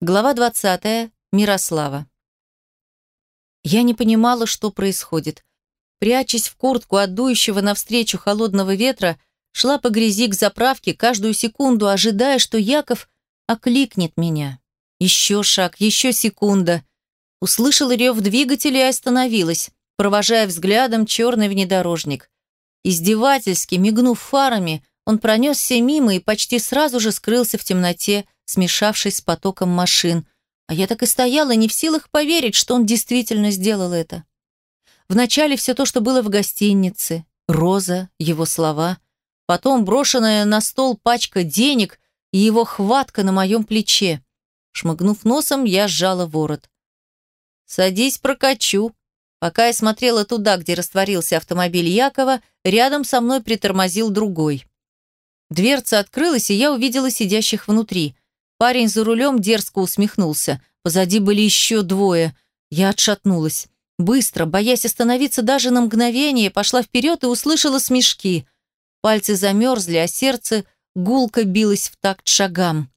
Глава 20. Мирослава. Я не понимала, что происходит. Прячась в куртку от дующего навстречу холодного ветра, шла по грязи к заправке, каждую секунду ожидая, что Яков окликнет меня. Еще шаг, еще секунда. Услышала рев двигателя и остановилась, провожая взглядом черный внедорожник. Издевательски, мигнув фарами, он пронесся мимо и почти сразу же скрылся в темноте, смешавшись с потоком машин. А я так и стояла, не в силах поверить, что он действительно сделал это. Вначале все то, что было в гостинице, Роза, его слова, потом брошенная на стол пачка денег и его хватка на моем плече. Шмыгнув носом, я сжала ворот. «Садись, прокачу». Пока я смотрела туда, где растворился автомобиль Якова, рядом со мной притормозил другой. Дверца открылась, и я увидела сидящих внутри. Парень за рулем дерзко усмехнулся. Позади были еще двое. Я отшатнулась. Быстро, боясь остановиться даже на мгновение, пошла вперед и услышала смешки. Пальцы замерзли, а сердце гулко билось в такт шагам.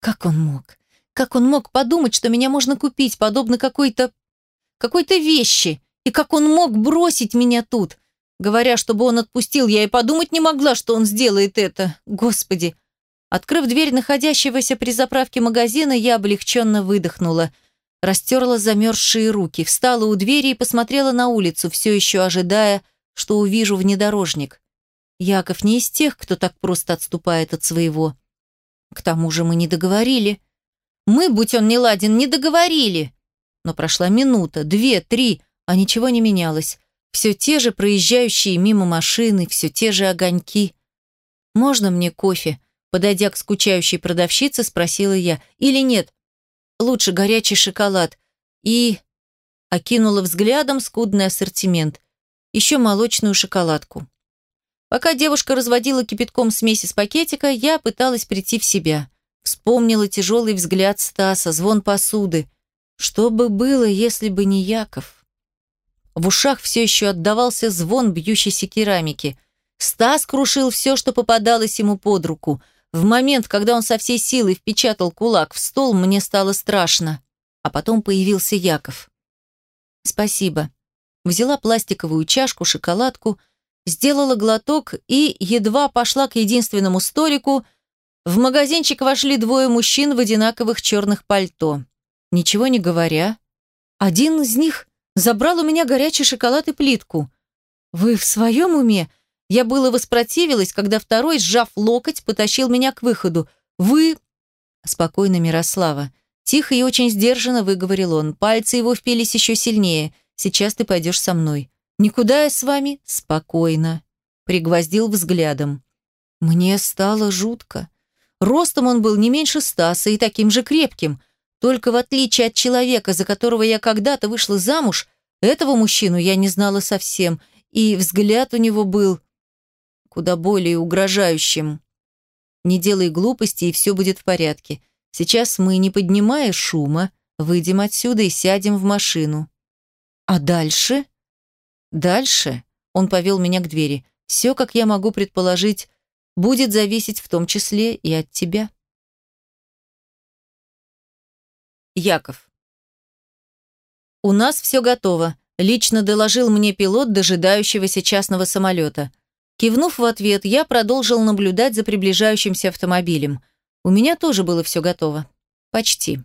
Как он мог? Как он мог подумать, что меня можно купить, подобно какой-то... какой-то вещи? И как он мог бросить меня тут? Говоря, чтобы он отпустил, я и подумать не могла, что он сделает это. Господи! Открыв дверь находящегося при заправке магазина, я облегченно выдохнула. Растерла замерзшие руки, встала у двери и посмотрела на улицу, все еще ожидая, что увижу внедорожник. Яков не из тех, кто так просто отступает от своего. К тому же мы не договорили. Мы, будь он не ладен, не договорили. Но прошла минута, две, три, а ничего не менялось. Все те же проезжающие мимо машины, все те же огоньки. «Можно мне кофе?» Подойдя к скучающей продавщице, спросила я. «Или нет? Лучше горячий шоколад». И... Окинула взглядом скудный ассортимент. Еще молочную шоколадку. Пока девушка разводила кипятком смесь из пакетика, я пыталась прийти в себя. Вспомнила тяжелый взгляд Стаса, звон посуды. Что бы было, если бы не Яков? В ушах все еще отдавался звон бьющейся керамики. Стас крушил все, что попадалось ему под руку. В момент, когда он со всей силой впечатал кулак в стол, мне стало страшно. А потом появился Яков. «Спасибо». Взяла пластиковую чашку, шоколадку, сделала глоток и едва пошла к единственному столику. В магазинчик вошли двое мужчин в одинаковых черных пальто. Ничего не говоря, один из них Забрал у меня горячий шоколад и плитку. Вы в своем уме? Я было воспротивилась, когда второй, сжав локоть, потащил меня к выходу. Вы... Спокойно, Мирослава. Тихо и очень сдержанно выговорил он. Пальцы его впились еще сильнее. Сейчас ты пойдешь со мной. Никуда я с вами? Спокойно. Пригвоздил взглядом. Мне стало жутко. Ростом он был не меньше Стаса и таким же крепким. Только в отличие от человека, за которого я когда-то вышла замуж, этого мужчину я не знала совсем, и взгляд у него был куда более угрожающим. Не делай глупости, и все будет в порядке. Сейчас мы, не поднимая шума, выйдем отсюда и сядем в машину. А дальше? Дальше он повел меня к двери. Все, как я могу предположить, будет зависеть в том числе и от тебя. Яков. «У нас все готово», – лично доложил мне пилот дожидающегося частного самолета. Кивнув в ответ, я продолжил наблюдать за приближающимся автомобилем. У меня тоже было все готово. Почти.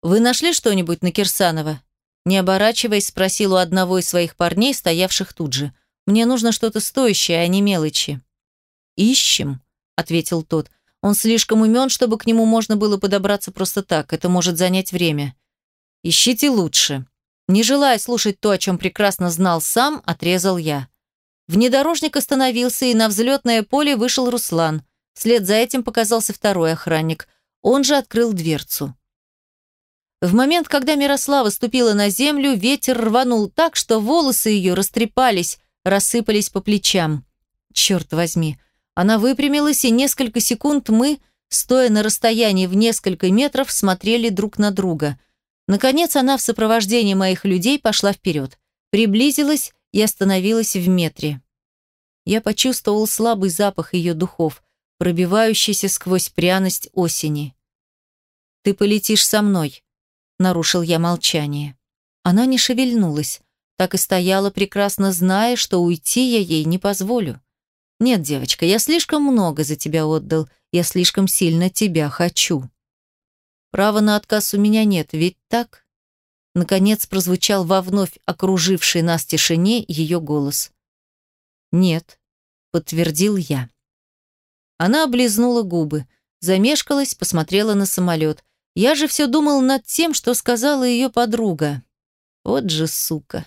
«Вы нашли что-нибудь на Кирсанова?» Не оборачиваясь, спросил у одного из своих парней, стоявших тут же. «Мне нужно что-то стоящее, а не мелочи». «Ищем», — ответил тот. Он слишком умен, чтобы к нему можно было подобраться просто так. Это может занять время. Ищите лучше. Не желая слушать то, о чем прекрасно знал сам, отрезал я. Внедорожник остановился, и на взлетное поле вышел Руслан. Вслед за этим показался второй охранник. Он же открыл дверцу. В момент, когда Мирослава ступила на землю, ветер рванул так, что волосы ее растрепались, рассыпались по плечам. Черт возьми, она выпрямилась, и несколько секунд мы, стоя на расстоянии в несколько метров, смотрели друг на друга. Наконец она в сопровождении моих людей пошла вперед, приблизилась и остановилась в метре. Я почувствовал слабый запах ее духов, пробивающийся сквозь пряность осени. Ты полетишь со мной», — нарушил я молчание. Она не шевельнулась, так и стояла, прекрасно зная, что уйти я ей не позволю. «Нет, девочка, я слишком много за тебя отдал, я слишком сильно тебя хочу». «Права на отказ у меня нет, ведь так?» Наконец прозвучал во вновь окружившей нас тишине ее голос. «Нет», — подтвердил я. Она облизнула губы, замешкалась, посмотрела на самолет. Я же все думал над тем, что сказала ее подруга. Вот же сука.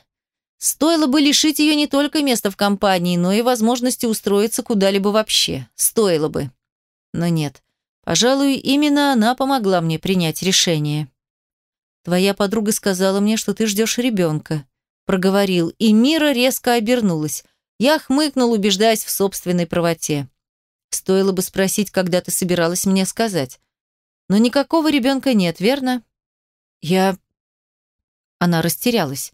Стоило бы лишить ее не только места в компании, но и возможности устроиться куда-либо вообще. Стоило бы. Но нет. Пожалуй, именно она помогла мне принять решение. Твоя подруга сказала мне, что ты ждешь ребенка. Проговорил, и Мира резко обернулась. Я хмыкнул, убеждаясь в собственной правоте. Стоило бы спросить, когда ты собиралась мне сказать. Но никакого ребенка нет, верно? Я... Она растерялась.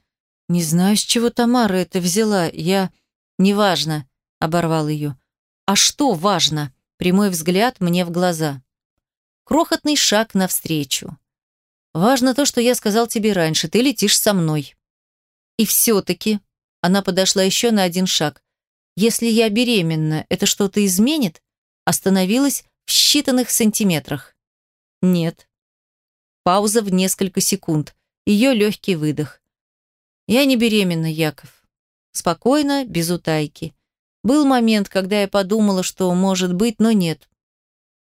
Не знаю, с чего Тамара это взяла. Я... Неважно, оборвал ее. А что важно? Прямой взгляд мне в глаза. Крохотный шаг навстречу. Важно то, что я сказал тебе раньше. Ты летишь со мной. И все-таки она подошла еще на один шаг. «Если я беременна, это что-то изменит?» Остановилась в считанных сантиметрах. «Нет». Пауза в несколько секунд. Ее легкий выдох. «Я не беременна, Яков». Спокойно, без утайки. Был момент, когда я подумала, что может быть, но нет.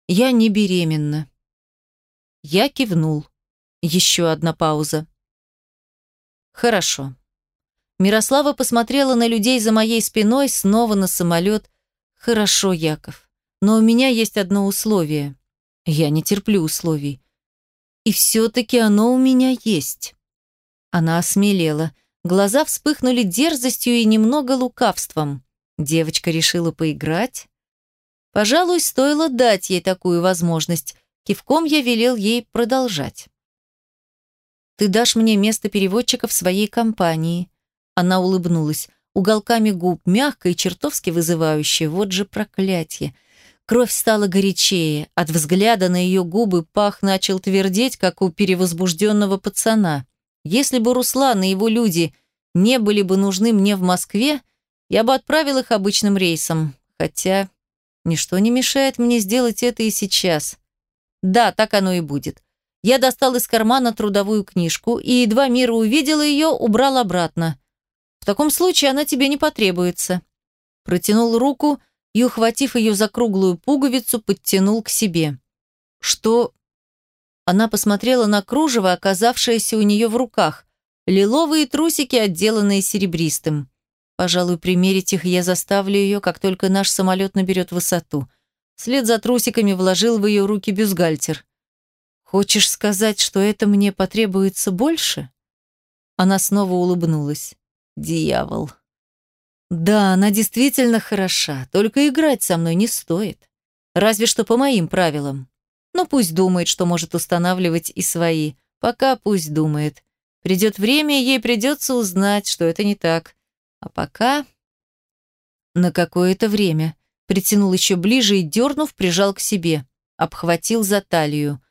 Я не беременна. Я кивнул. Еще одна пауза. Хорошо. Мирослава посмотрела на людей за моей спиной, снова на самолет. «Хорошо, Яков, но у меня есть одно условие. Я не терплю условий. И все-таки оно у меня есть». Она осмелела. Глаза вспыхнули дерзостью и немного лукавством. Девочка решила поиграть. Пожалуй, стоило дать ей такую возможность. Кивком я велел ей продолжать. «Ты дашь мне место переводчика в своей компании. Она улыбнулась. Уголками губ, мягко и чертовски вызывающе. Вот же проклятие. Кровь стала горячее. От взгляда на ее губы пах начал твердеть, как у перевозбужденного пацана. Если бы Руслан и его люди не были бы нужны мне в Москве, я бы отправил их обычным рейсом. Хотя ничто не мешает мне сделать это и сейчас. Да, так оно и будет. Я достал из кармана трудовую книжку и, едва Мира увидела ее, убрал обратно. В таком случае она тебе не потребуется. Протянул руку и, ухватив ее за круглую пуговицу, подтянул к себе. Что? Она посмотрела на кружево, оказавшееся у нее в руках. Лиловые трусики, отделанные серебристым. Пожалуй, примерить их я заставлю ее, как только наш самолет наберет высоту. Вслед за трусиками вложил в ее руки бюстгальтер. «Хочешь сказать, что это мне потребуется больше?» Она снова улыбнулась. Дьявол. Да, она действительно хороша, только играть со мной не стоит. Разве что по моим правилам. Но пусть думает, что может устанавливать и свои. Пока пусть думает. Придет время, ей придется узнать, что это не так. А пока... На какое-то время. Притянул еще ближе и, дернув, прижал к себе. Обхватил за талию.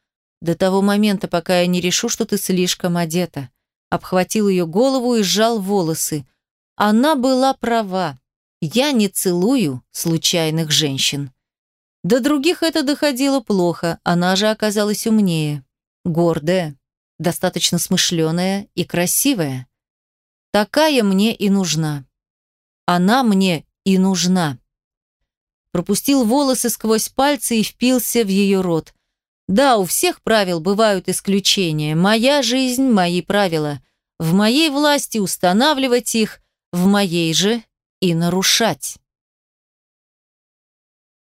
До того момента, пока я не решу, что ты слишком одета обхватил ее голову и сжал волосы. Она была права. Я не целую случайных женщин. До других это доходило плохо, она же оказалась умнее. Гордая, достаточно смышленая и красивая. Такая мне и нужна. Она мне и нужна. Пропустил волосы сквозь пальцы и впился в ее рот. Да, у всех правил бывают исключения. Моя жизнь, мои правила. В моей власти устанавливать их, в моей же и нарушать.